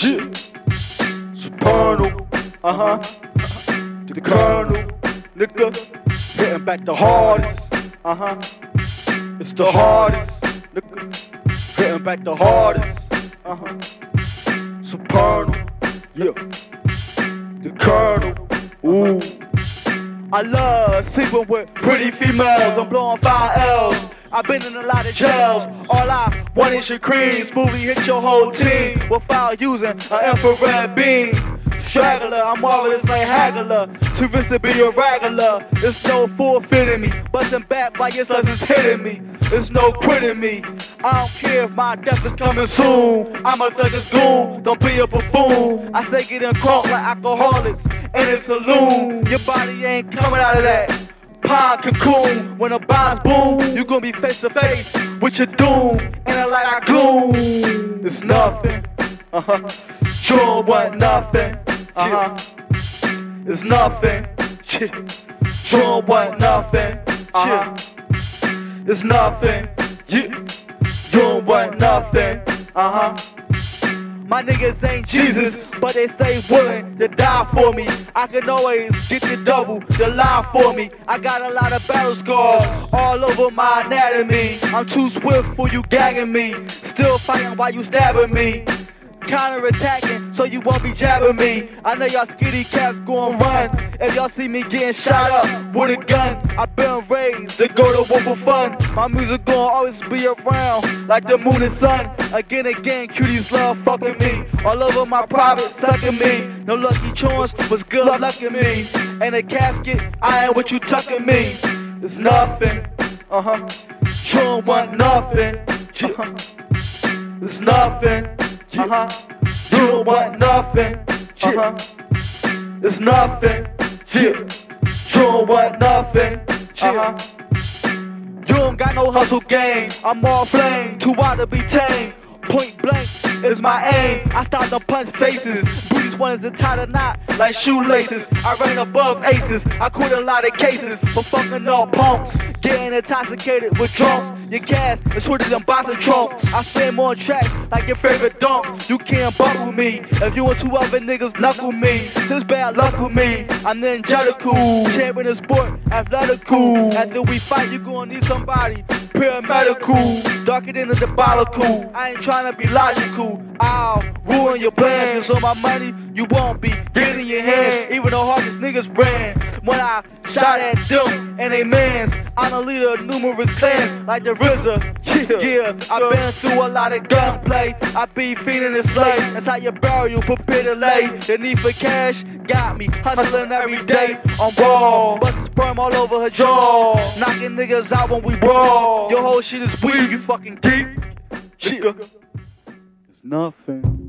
Yeah. Supernal. Uh huh. To the colonel. Nigga. Hitting back the hardest. Uh huh. It's the hardest. Nigga. Hitting back the hardest. Uh huh. Supernal. Yeah. The colonel. Ooh. I love sleeping with pretty females. I'm blowing five L's. I've been in a lot of jails. All I want is your cream. Smoothly hit your whole team without using an infrared beam. Straggler, I'm marvelous like Hagler. Too rich to be a regular. There's no forfeiting me. Busting back like your is hitting me. There's no quitting me. I don't care if my death is coming soon. I'm a thugger's doom. Don't be a buffoon. I say get in crunk like alcoholics in a saloon. Your body ain't coming out of that pod cocoon. When the bombs boom, you gonna be face to face with your doom. And I like I gloom. It's nothing. Uh huh. Sure what nothing. Uh huh. It's nothing. Sure what nothing. Uh huh. It's nothing. Yeah. Doing what nothing. Uh huh. My niggas ain't Jesus, but they stay willing to die for me. I can always get the double, the lie for me. I got a lot of battle scars all over my anatomy. I'm too swift for you gagging me. Still fighting while you stabbing me counter-attacking, so you won't be jabbing me. I know y'all skitty cats gon' run if y'all see me getting shot up with a gun. I've been raised to go to war for fun. My music gon' always be around like the moon and sun. Again, again, cuties love fucking me. All over my private sucking me. No lucky chance was good lucking me. And a casket, I ain't what you tucking me. It's nothing. Uh huh. Sure want nothing. Uh-huh. It's nothing. Uh huh. You don't want nothing. Uh huh. It's nothing. Yeah. You don't want nothing. Uh huh. You don't got no hustle game. I'm all flame. Too wild to be tame. Point blank is my aim. I start to punch faces. Booties ones to tie the knot like shoelaces. I ran above aces. I quit a lot of cases for fucking all punks. Getting intoxicated with drunks. Your gas is sweeter than boxing trunks. I spin more tracks like your favorite dunks. You can't buckle me if you and two other niggas knuckle me. Since bad luck with me, I'm the angelical. Champion of sport, athletical. After we fight, you gonna need somebody paramedical. Darker than a diabolical. I ain't trying to be logical. I'll ruin your plans. So my money, you won't be getting your hand. Even the hardest niggas ran. When I shot at them and they mans, I'm a leader of numerous clans like the RZA. Yeah, yeah, I've been through a lot of gunplay. I be feeding the slave. That's how you burial, prepare to lay. The need for cash got me hustling every day on ball. Busting sperm all over her jaw. Knocking niggas out when we brawl. Your whole shit is weird, you fucking geek. It's nothing.